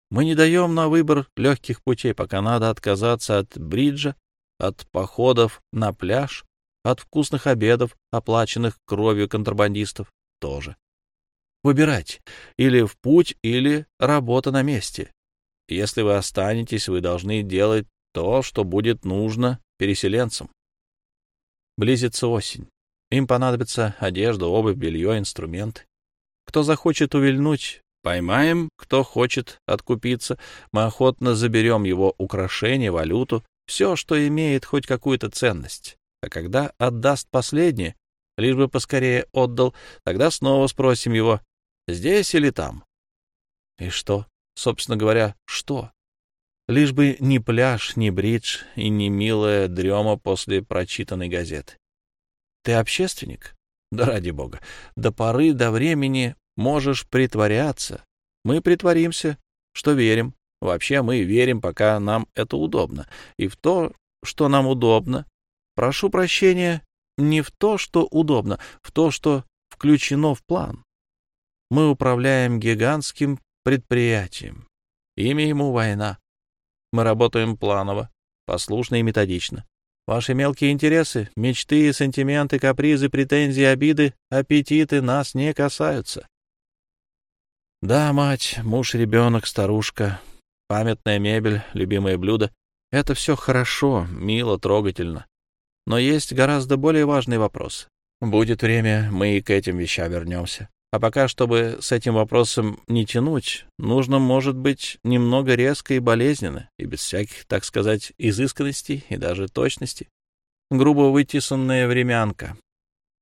Мы не даем на выбор легких путей, пока надо отказаться от бриджа, от походов на пляж, от вкусных обедов, оплаченных кровью контрабандистов, тоже. Выбирать. Или в путь, или работа на месте. Если вы останетесь, вы должны делать то, что будет нужно переселенцам. Близится осень. Им понадобится одежда, обувь, белье, инструменты. Кто захочет увильнуть, поймаем, кто хочет откупиться, мы охотно заберем его украшения, валюту, все, что имеет хоть какую-то ценность. А когда отдаст последнее, лишь бы поскорее отдал, тогда снова спросим его, здесь или там. И что? Собственно говоря, что? Лишь бы ни пляж, ни бридж и ни милая дрема после прочитанной газеты. Ты общественник? Да ради бога, до поры до времени можешь притворяться. Мы притворимся, что верим. Вообще мы верим, пока нам это удобно. И в то, что нам удобно. Прошу прощения, не в то, что удобно, в то, что включено в план. Мы управляем гигантским предприятием. Имя ему война. Мы работаем планово, послушно и методично. Ваши мелкие интересы, мечты, сантименты, капризы, претензии, обиды, аппетиты нас не касаются. Да, мать, муж, ребенок, старушка, памятная мебель, любимое блюдо — это все хорошо, мило, трогательно. Но есть гораздо более важный вопрос. Будет время, мы и к этим вещам вернемся. А пока, чтобы с этим вопросом не тянуть, нужно, может быть, немного резко и болезненно, и без всяких, так сказать, изысканностей и даже точности. Грубо вытесанная времянка.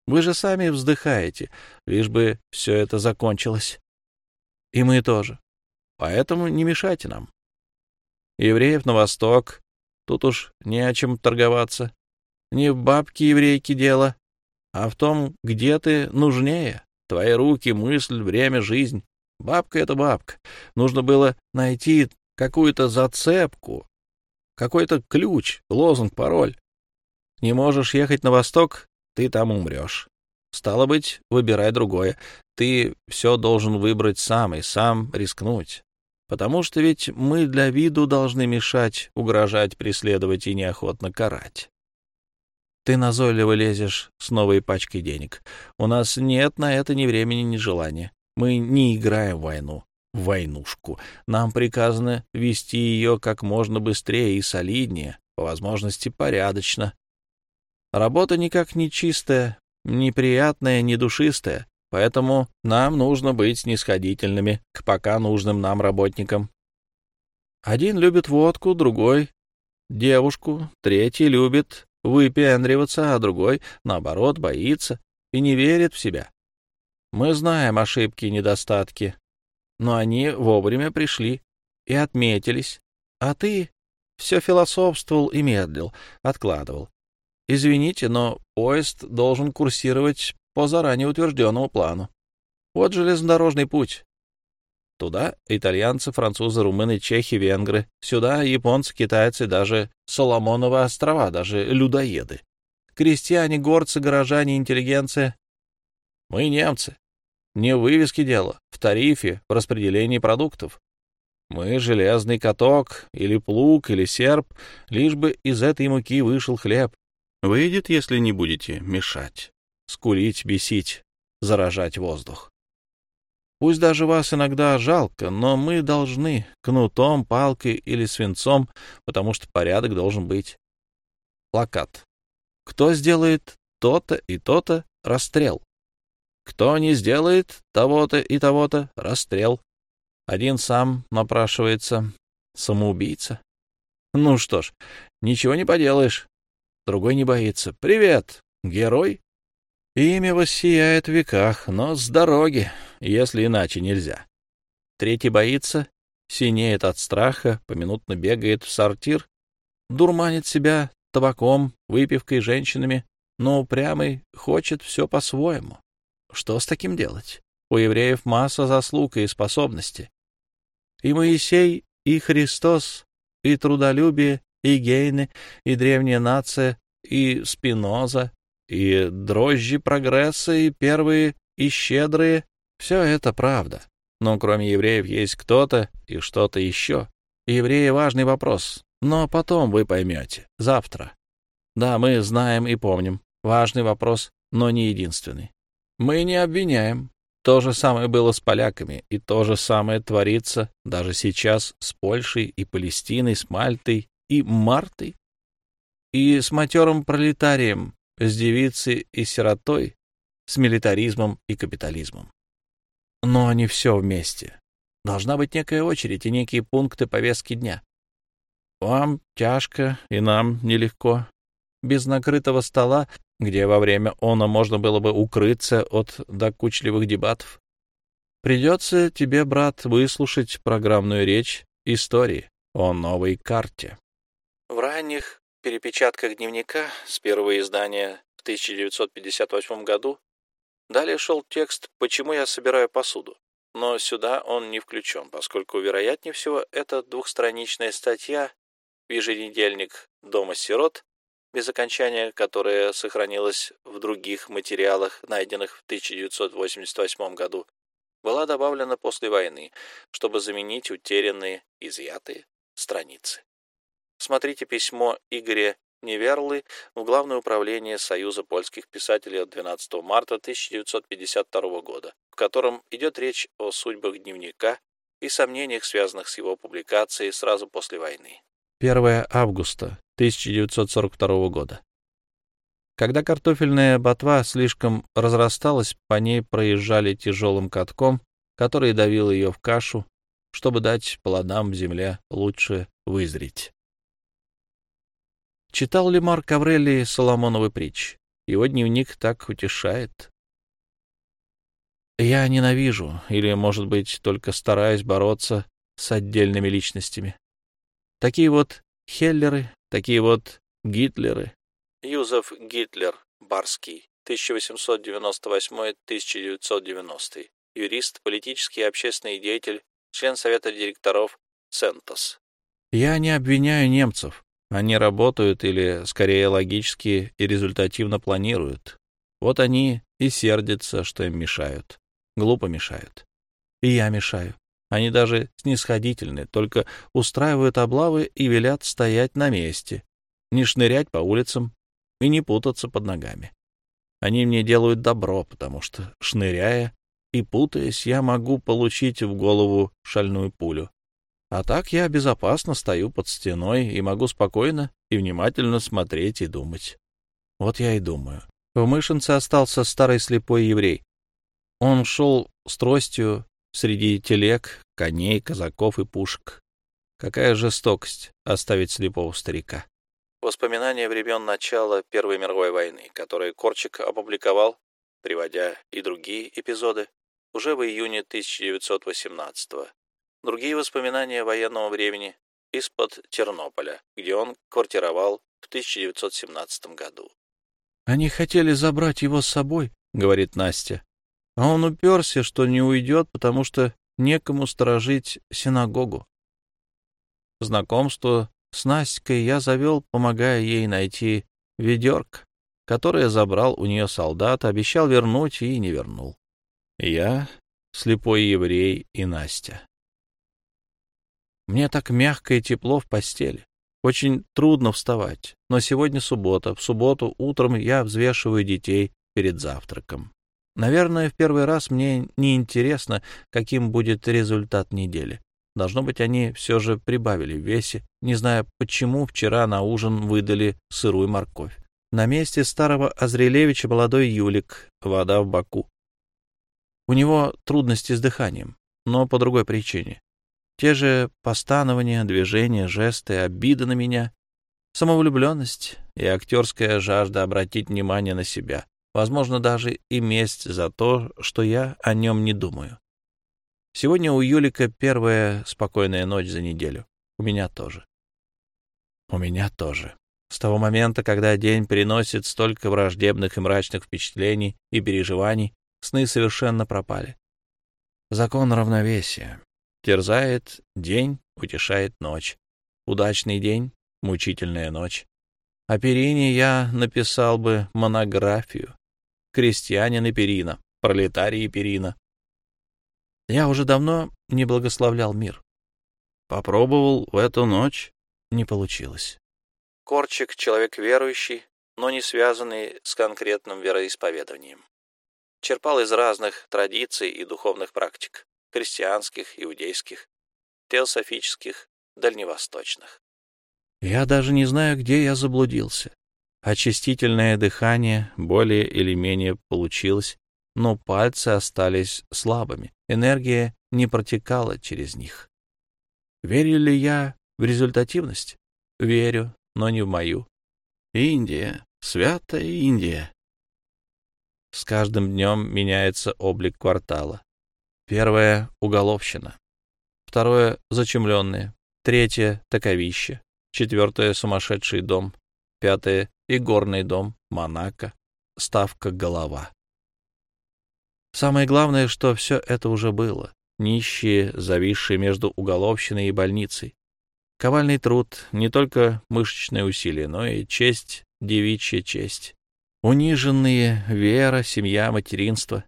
Вы же сами вздыхаете, лишь бы все это закончилось. И мы тоже. Поэтому не мешайте нам. Евреев на восток, тут уж не о чем торговаться. Не в бабке еврейки дело, а в том, где ты нужнее. Твои руки, мысль, время, жизнь. Бабка — это бабка. Нужно было найти какую-то зацепку, какой-то ключ, лозунг, пароль. Не можешь ехать на восток — ты там умрешь. Стало быть, выбирай другое. Ты все должен выбрать сам и сам рискнуть. Потому что ведь мы для виду должны мешать, угрожать, преследовать и неохотно карать. Ты назойливо лезешь с новой пачкой денег. У нас нет на это ни времени, ни желания. Мы не играем в войну, в войнушку. Нам приказано вести ее как можно быстрее и солиднее, по возможности порядочно. Работа никак не чистая, неприятная, не душистая, поэтому нам нужно быть снисходительными к пока нужным нам работникам. Один любит водку, другой — девушку, третий любит выпендриваться, а другой, наоборот, боится и не верит в себя. Мы знаем ошибки и недостатки, но они вовремя пришли и отметились, а ты все философствовал и медлил, откладывал. Извините, но поезд должен курсировать по заранее утвержденному плану. Вот железнодорожный путь. Туда итальянцы, французы, румыны, чехи, венгры. Сюда японцы, китайцы, даже Соломоновы острова, даже людоеды. Крестьяне, горцы, горожане, интеллигенция. Мы немцы. Не в вывеске дело, в тарифе, в распределении продуктов. Мы железный каток, или плуг, или серп, лишь бы из этой муки вышел хлеб. Выйдет, если не будете мешать, скулить, бесить, заражать воздух. Пусть даже вас иногда жалко, но мы должны кнутом, палкой или свинцом, потому что порядок должен быть. Плакат. Кто сделает то-то и то-то — расстрел. Кто не сделает того-то и того-то — расстрел. Один сам напрашивается. Самоубийца. Ну что ж, ничего не поделаешь. Другой не боится. Привет, герой. Имя воссияет в веках, но с дороги, если иначе нельзя. Третий боится, синеет от страха, поминутно бегает в сортир, дурманит себя табаком, выпивкой, женщинами, но упрямый хочет все по-своему. Что с таким делать? У евреев масса заслуг и способностей. И Моисей, и Христос, и трудолюбие, и Гейны, и древняя нация, и Спиноза, и дрожжи прогресса, и первые, и щедрые — все это правда. Но кроме евреев есть кто-то и что-то еще. евреи — важный вопрос, но потом вы поймете, завтра. Да, мы знаем и помним. Важный вопрос, но не единственный. Мы не обвиняем. То же самое было с поляками, и то же самое творится даже сейчас с Польшей и Палестиной, с Мальтой и Мартой, и с матерым пролетарием, с девицей и сиротой, с милитаризмом и капитализмом. Но не все вместе. Должна быть некая очередь и некие пункты повестки дня. Вам тяжко, и нам нелегко. Без накрытого стола, где во время она можно было бы укрыться от докучливых дебатов, придется тебе, брат, выслушать программную речь истории о новой карте. В ранних перепечатках дневника с первого издания в 1958 году далее шел текст «Почему я собираю посуду?», но сюда он не включен, поскольку, вероятнее всего, это двухстраничная статья в еженедельник «Дома сирот», без окончания, которая сохранилась в других материалах, найденных в 1988 году, была добавлена после войны, чтобы заменить утерянные, изъятые страницы. Смотрите письмо Игоря Неверлы в Главное управление Союза польских писателей от 12 марта 1952 года, в котором идет речь о судьбах дневника и сомнениях, связанных с его публикацией сразу после войны. 1 августа 1942 года. Когда картофельная ботва слишком разрасталась, по ней проезжали тяжелым катком, который давил ее в кашу, чтобы дать плодам в земле лучше вызреть. Читал ли Марк Аврелий Соломоновы притч? Его дневник так утешает. Я ненавижу, или, может быть, только стараюсь бороться с отдельными личностями. Такие вот Хеллеры, такие вот Гитлеры. Юзеф Гитлер, Барский, 1898-1990. Юрист, политический и общественный деятель, член Совета директоров Центос. Я не обвиняю немцев. Они работают или, скорее, логически и результативно планируют. Вот они и сердятся, что им мешают. Глупо мешают. И я мешаю. Они даже снисходительны, только устраивают облавы и велят стоять на месте, не шнырять по улицам и не путаться под ногами. Они мне делают добро, потому что, шныряя и путаясь, я могу получить в голову шальную пулю. А так я безопасно стою под стеной и могу спокойно и внимательно смотреть и думать. Вот я и думаю. В Мышинце остался старый слепой еврей. Он шел с тростью среди телег, коней, казаков и пушек. Какая жестокость оставить слепого старика. Воспоминания времен начала Первой мировой войны, которые Корчик опубликовал, приводя и другие эпизоды, уже в июне 1918 -го. Другие воспоминания военного времени из-под Тернополя, где он квартировал в 1917 году. «Они хотели забрать его с собой», — говорит Настя. А он уперся, что не уйдет, потому что некому сторожить синагогу. Знакомство с Настькой я завел, помогая ей найти ведерко, которое забрал у нее солдат, обещал вернуть и не вернул. Я, слепой еврей и Настя. Мне так мягко и тепло в постели. Очень трудно вставать, но сегодня суббота. В субботу утром я взвешиваю детей перед завтраком. Наверное, в первый раз мне не интересно, каким будет результат недели. Должно быть, они все же прибавили в весе, не зная, почему вчера на ужин выдали сырую морковь. На месте старого Азрелевича молодой Юлик, вода в боку. У него трудности с дыханием, но по другой причине. Те же постанования, движения, жесты, обиды на меня, самовлюбленность и актерская жажда обратить внимание на себя, возможно, даже и месть за то, что я о нем не думаю. Сегодня у Юлика первая спокойная ночь за неделю. У меня тоже. У меня тоже. С того момента, когда день приносит столько враждебных и мрачных впечатлений и переживаний, сны совершенно пропали. Закон равновесия. Терзает день, утешает ночь. Удачный день, мучительная ночь. О Перине я написал бы монографию. Крестьянин и Перина, пролетарий и Перина. Я уже давно не благословлял мир. Попробовал в эту ночь, не получилось. Корчик — человек верующий, но не связанный с конкретным вероисповеданием. Черпал из разных традиций и духовных практик христианских, иудейских, теософических, дальневосточных. Я даже не знаю, где я заблудился. Очистительное дыхание более или менее получилось, но пальцы остались слабыми, энергия не протекала через них. Верю ли я в результативность? Верю, но не в мою. Индия, святая Индия. С каждым днем меняется облик квартала. Первое — уголовщина. Второе — зачемленные. Третье — таковище. Четвертое — сумасшедший дом. Пятое — игорный дом, Монако. Ставка голова. Самое главное, что все это уже было. Нищие, зависшие между уголовщиной и больницей. Ковальный труд — не только мышечное усилие, но и честь, девичья честь. Униженные вера, семья, материнство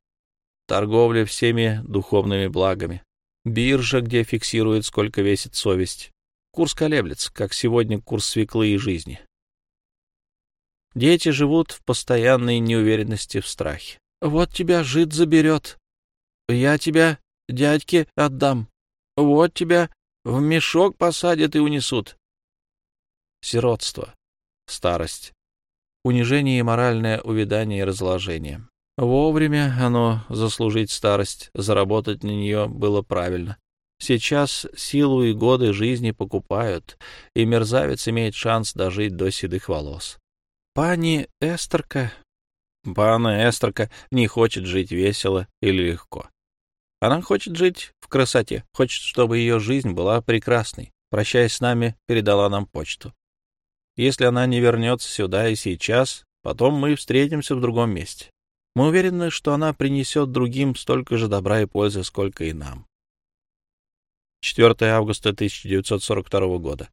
торговля всеми духовными благами, биржа, где фиксирует, сколько весит совесть. Курс колеблется, как сегодня курс свеклы и жизни. Дети живут в постоянной неуверенности, в страхе. «Вот тебя жид заберет. Я тебя дядьке отдам. Вот тебя в мешок посадят и унесут». Сиротство, старость, унижение и моральное увядание и разложение. Вовремя оно заслужить старость, заработать на нее было правильно. Сейчас силу и годы жизни покупают, и мерзавец имеет шанс дожить до седых волос. Пани Эстерка... Пана Эстерка не хочет жить весело или легко. Она хочет жить в красоте, хочет, чтобы ее жизнь была прекрасной. Прощаясь с нами, передала нам почту. Если она не вернется сюда и сейчас, потом мы встретимся в другом месте. Мы уверены, что она принесет другим столько же добра и пользы, сколько и нам. 4 августа 1942 года.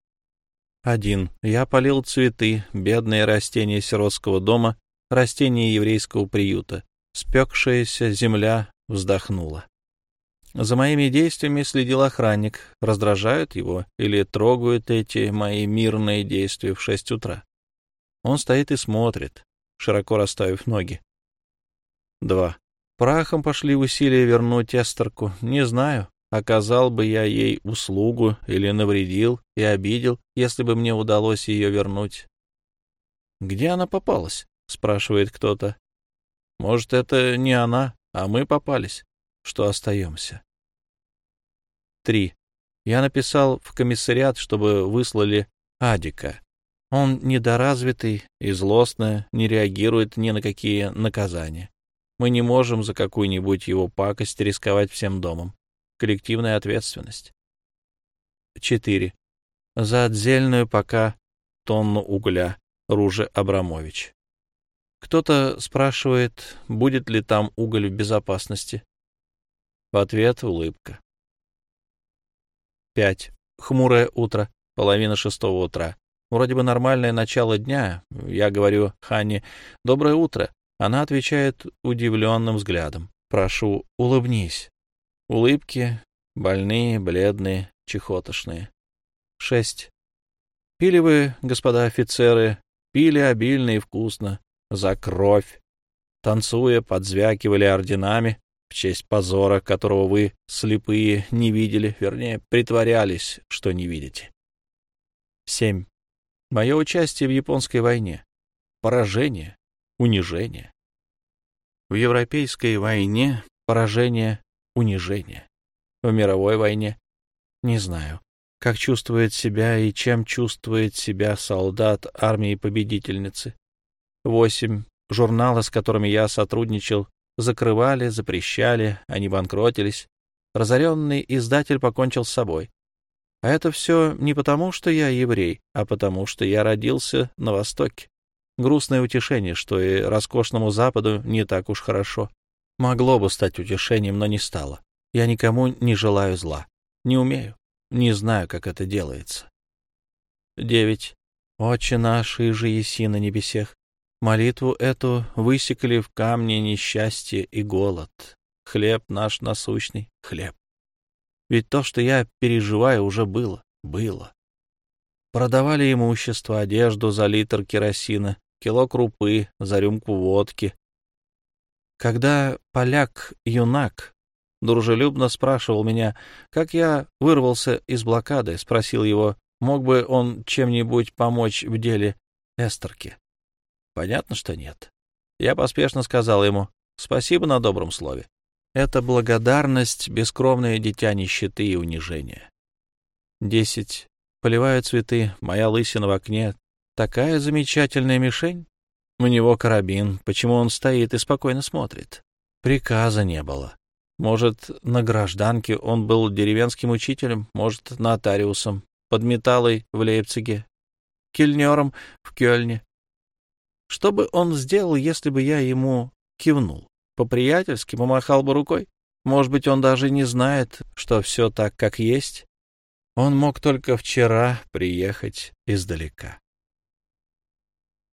1. Я полил цветы, бедные растения сиротского дома, растения еврейского приюта. Спекшаяся земля вздохнула. За моими действиями следил охранник. Раздражают его или трогают эти мои мирные действия в шесть утра. Он стоит и смотрит, широко расставив ноги. 2. Прахом пошли усилия вернуть Эстерку. Не знаю, оказал бы я ей услугу или навредил и обидел, если бы мне удалось ее вернуть. «Где она попалась?» — спрашивает кто-то. «Может, это не она, а мы попались, что остаемся». 3. Я написал в комиссариат, чтобы выслали Адика. Он недоразвитый и злостно не реагирует ни на какие наказания. Мы не можем за какую-нибудь его пакость рисковать всем домом. Коллективная ответственность. 4. За отдельную пока тонну угля. Руже Абрамович. Кто-то спрашивает, будет ли там уголь в безопасности. В ответ улыбка. 5. Хмурое утро, половина шестого утра. Вроде бы нормальное начало дня. Я говорю Ханне «Доброе утро». Она отвечает удивленным взглядом. «Прошу, улыбнись». Улыбки больные, бледные, чехотошные. Шесть. Пили вы, господа офицеры, пили обильно и вкусно, за кровь. Танцуя, подзвякивали орденами в честь позора, которого вы, слепые, не видели, вернее, притворялись, что не видите. 7. Мое участие в японской войне. Поражение, унижение. В европейской войне поражение, унижение. В мировой войне не знаю, как чувствует себя и чем чувствует себя солдат армии победительницы. Восемь. Журналы, с которыми я сотрудничал, закрывали, запрещали, они банкротились. Разоренный издатель покончил с собой. А это все не потому, что я еврей, а потому, что я родился на Востоке. Грустное утешение, что и роскошному Западу не так уж хорошо. Могло бы стать утешением, но не стало. Я никому не желаю зла. Не умею. Не знаю, как это делается. Девять. Отче наш, и же еси на небесех. Молитву эту высекли в камне несчастье и голод. Хлеб наш насущный, хлеб. Ведь то, что я переживаю, уже было, было. Продавали имущество, одежду за литр керосина, кило крупы, за рюмку водки. Когда поляк-юнак дружелюбно спрашивал меня, как я вырвался из блокады, спросил его, мог бы он чем-нибудь помочь в деле Эстерки. Понятно, что нет. Я поспешно сказал ему «Спасибо на добром слове». Это благодарность, бескровное дитя нищеты и унижения. Десять. Поливаю цветы, моя лысина в окне, Такая замечательная мишень. У него карабин. Почему он стоит и спокойно смотрит? Приказа не было. Может, на гражданке он был деревенским учителем, может, нотариусом, подметалой в Лейпциге, кельнером в Кёльне. Что бы он сделал, если бы я ему кивнул? По-приятельски помахал бы рукой? Может быть, он даже не знает, что все так, как есть? Он мог только вчера приехать издалека.